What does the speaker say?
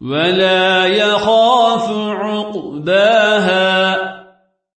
ولا يخاف عقباها.